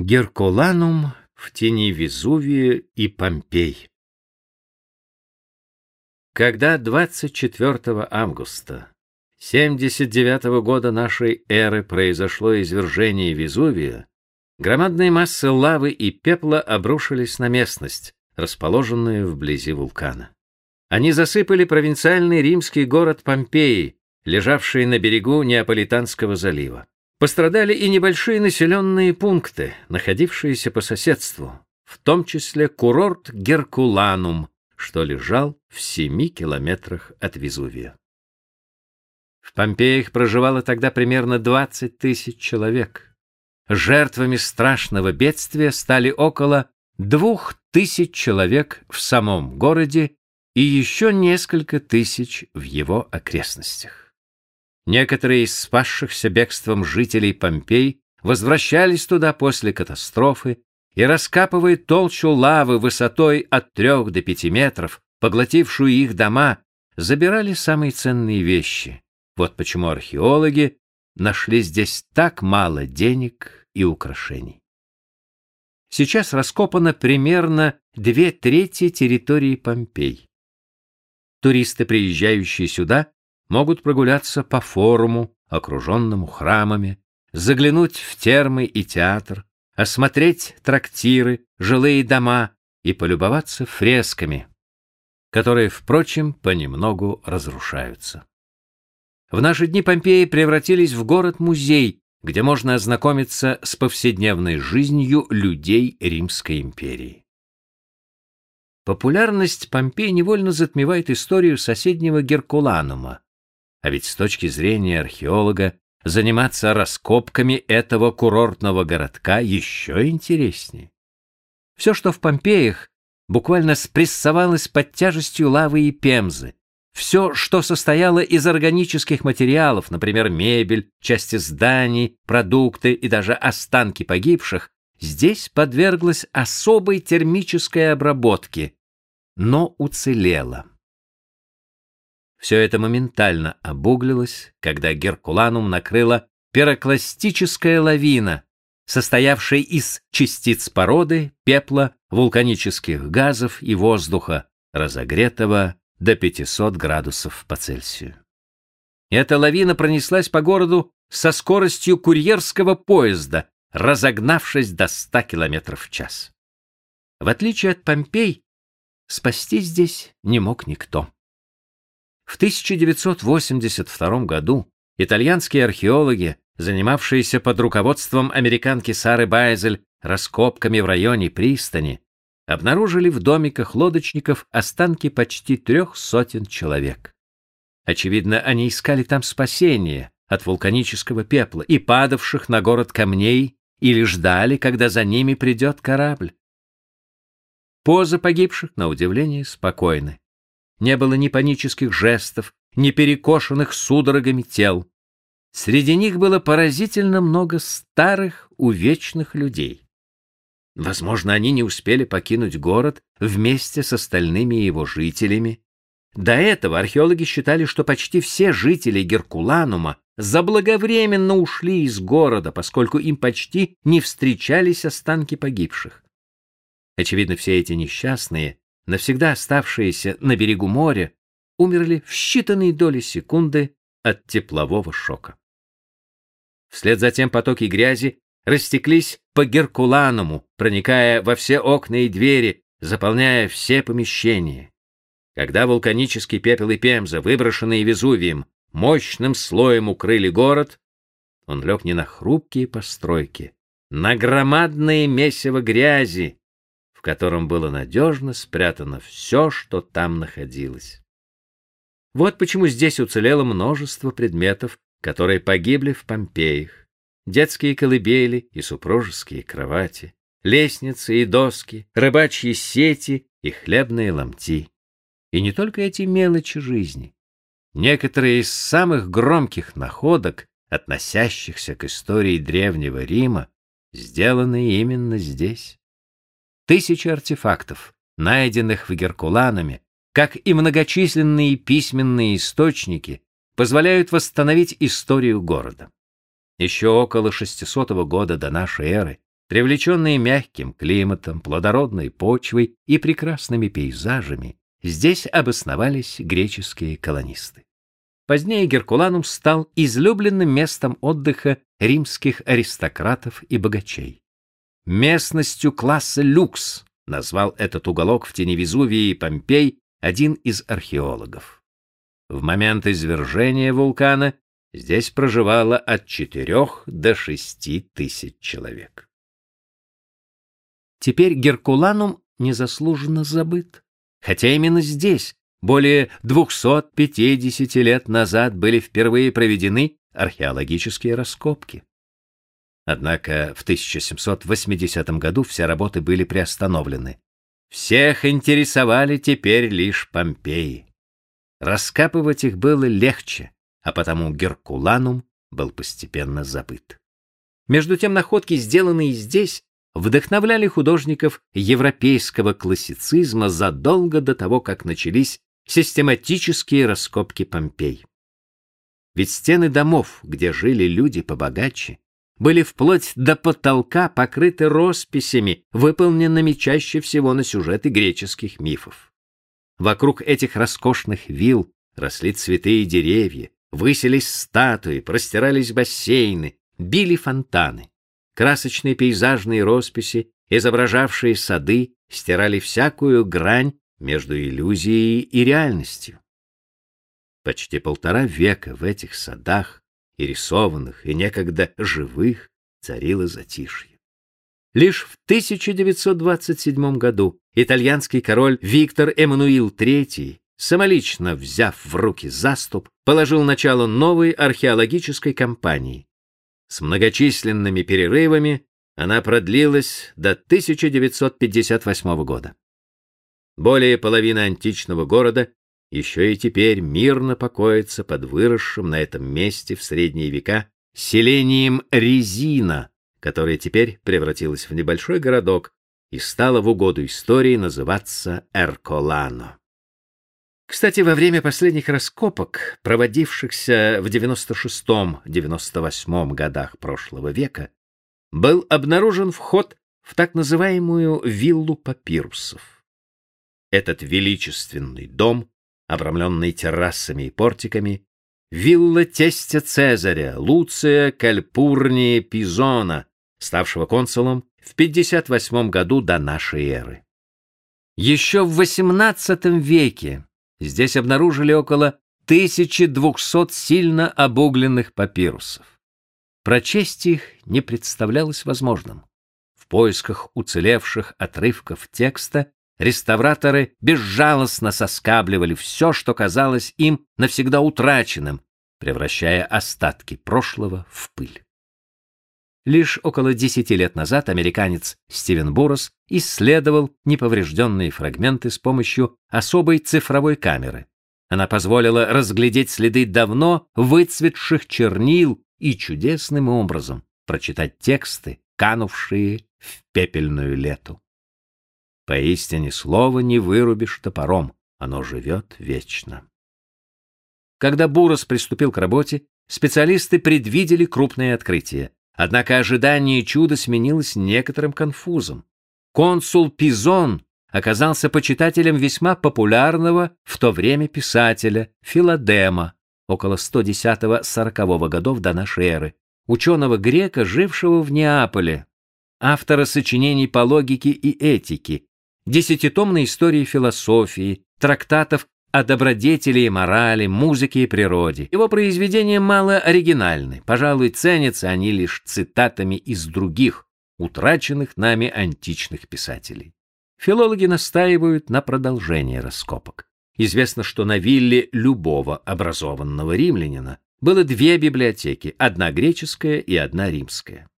Геркуланум в тени Везувия и Помпей. Когда 24 августа 79 года нашей эры произошло извержение Везувия, громадные массы лавы и пепла обрушились на местность, расположенную вблизи вулкана. Они засыпали провинциальный римский город Помпеи, лежавший на берегу Неаполитанского залива. Пострадали и небольшие населенные пункты, находившиеся по соседству, в том числе курорт Геркуланум, что лежал в семи километрах от Везувия. В Помпеях проживало тогда примерно 20 тысяч человек. Жертвами страшного бедствия стали около двух тысяч человек в самом городе и еще несколько тысяч в его окрестностях. Некоторые из спасшихся бегством жителей Помпей возвращались туда после катастрофы и, раскапывая толщу лавы высотой от трех до пяти метров, поглотившую их дома, забирали самые ценные вещи. Вот почему археологи нашли здесь так мало денег и украшений. Сейчас раскопано примерно две трети территории Помпей. Туристы, приезжающие сюда, могут прогуляться по форуму, окруженному храмами, заглянуть в термы и театр, осмотреть трактиры, жилые дома и полюбоваться фресками, которые, впрочем, понемногу разрушаются. В наши дни Помпеи превратились в город-музей, где можно ознакомиться с повседневной жизнью людей Римской империи. Популярность Помпей невольно затмевает историю соседнего Геркуланума, а ведь с точки зрения археолога заниматься раскопками этого курортного городка еще интереснее. Все, что в Помпеях, буквально спрессовалось под тяжестью лавы и пемзы. Все, что состояло из органических материалов, например, мебель, части зданий, продукты и даже останки погибших, здесь подверглось особой термической обработке, но уцелело. Все это моментально обуглилось, когда Геркуланум накрыла пирокластическая лавина, состоявшая из частиц породы, пепла, вулканических газов и воздуха, разогретого до 500 градусов по Цельсию. Эта лавина пронеслась по городу со скоростью курьерского поезда, разогнавшись до 100 км в час. В отличие от Помпей, спасти здесь не мог никто. В 1982 году итальянские археологи, занимавшиеся под руководством американки Сары Байзель раскопками в районе пристани, обнаружили в домиках лодочников останки почти трех сотен человек. Очевидно, они искали там спасения от вулканического пепла и падавших на город камней или ждали, когда за ними придет корабль. Позы погибших, на удивление, спокойны не было ни панических жестов, ни перекошенных судорогами тел. Среди них было поразительно много старых, увечных людей. Возможно, они не успели покинуть город вместе с остальными его жителями. До этого археологи считали, что почти все жители Геркуланума заблаговременно ушли из города, поскольку им почти не встречались останки погибших. Очевидно, все эти несчастные навсегда оставшиеся на берегу моря, умерли в считанные доли секунды от теплового шока. Вслед за тем потоки грязи растеклись по Геркулануму, проникая во все окна и двери, заполняя все помещения. Когда вулканический пепел и пемза, выброшенные Везувием, мощным слоем укрыли город, он лег не на хрупкие постройки, на громадное месиво грязи, котором было надежно спрятано все, что там находилось. Вот почему здесь уцелело множество предметов, которые погибли в Помпеях. Детские колыбели и супружеские кровати, лестницы и доски, рыбачьи сети и хлебные ломти. И не только эти мелочи жизни. Некоторые из самых громких находок, относящихся к истории Древнего Рима, сделаны именно здесь. Тысячи артефактов, найденных в Геркуланами, как и многочисленные письменные источники, позволяют восстановить историю города. Еще около 600 года до нашей эры Привлеченные мягким климатом, плодородной почвой и прекрасными пейзажами, здесь обосновались греческие колонисты. Позднее Геркуланум стал излюбленным местом отдыха римских аристократов и богачей. Местностью класса люкс назвал этот уголок в тени Везувия и Помпей один из археологов. В момент извержения вулкана здесь проживало от 4 до 6 тысяч человек. Теперь Геркуланум незаслуженно забыт. Хотя именно здесь, более 250 лет назад, были впервые проведены археологические раскопки. Однако в 1780 году все работы были приостановлены. Всех интересовали теперь лишь Помпеи. Раскапывать их было легче, а потому Геркуланум был постепенно забыт. Между тем находки, сделанные здесь, вдохновляли художников европейского классицизма задолго до того, как начались систематические раскопки Помпей. Ведь стены домов, где жили люди побогаче, были вплоть до потолка покрыты росписями, выполненными чаще всего на сюжеты греческих мифов. Вокруг этих роскошных вилл росли цветы и деревья, высились статуи, простирались бассейны, били фонтаны. Красочные пейзажные росписи, изображавшие сады, стирали всякую грань между иллюзией и реальностью. Почти полтора века в этих садах, и рисованных, и некогда живых, царило затишье. Лишь в 1927 году итальянский король Виктор Эммануил III, самолично взяв в руки заступ, положил начало новой археологической кампании, с многочисленными перерывами она продлилась до 1958 года. Более половины античного города еще и теперь мирно покоится под выросшим на этом месте в средние века селением Резина, которое теперь превратилось в небольшой городок и стало в угоду истории называться Эрколано. Кстати, во время последних раскопок, проводившихся в 96-98 годах прошлого века, был обнаружен вход в так называемую виллу папирусов. Этот величественный дом, обрамленный террасами и портиками, вилла тестя Цезаря Луция Кальпурния Пизона, ставшего консулом в 58 году до нашей эры. Еще в XVIII веке Здесь обнаружили около 1200 сильно обугленных папирусов. Прочесть их не представлялось возможным. В поисках уцелевших отрывков текста реставраторы безжалостно соскабливали все, что казалось им навсегда утраченным, превращая остатки прошлого в пыль. Лишь около десяти лет назад американец Стивен Бурос исследовал неповрежденные фрагменты с помощью особой цифровой камеры. Она позволила разглядеть следы давно выцветших чернил и чудесным образом прочитать тексты, канувшие в пепельную лету. Поистине слово не вырубишь топором, оно живет вечно. Когда Бурос приступил к работе, специалисты предвидели крупное открытие. Однако ожидание чуда сменилось некоторым конфузом. Консул Пизон оказался почитателем весьма популярного в то время писателя Филадема около 110-40 годов до нашей эры, ученого-грека, жившего в Неаполе, автора сочинений по логике и этике, десятитомной истории философии, трактатов о добродетели и морали, музыке и природе. Его произведения мало оригинальны, пожалуй, ценятся они лишь цитатами из других, утраченных нами античных писателей. Филологи настаивают на продолжении раскопок. Известно, что на вилле любого образованного римлянина было две библиотеки, одна греческая и одна римская.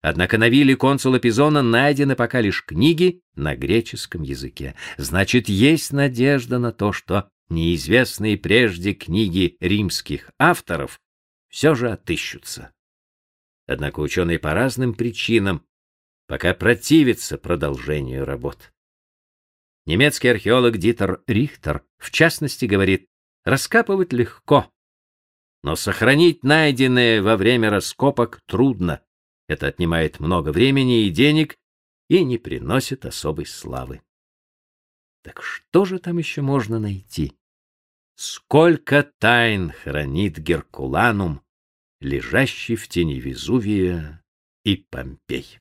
Однако на вилле консула Пизона найдены пока лишь книги на греческом языке. Значит, есть надежда на то, что неизвестные прежде книги римских авторов все же отыщутся. Однако ученые по разным причинам пока противятся продолжению работ. Немецкий археолог Дитер Рихтер, в частности, говорит, раскапывать легко, но сохранить найденное во время раскопок трудно. Это отнимает много времени и денег и не приносит особой славы. Так что же там еще можно найти? Сколько тайн хранит Геркуланум, лежащий в тени Везувия и Помпей!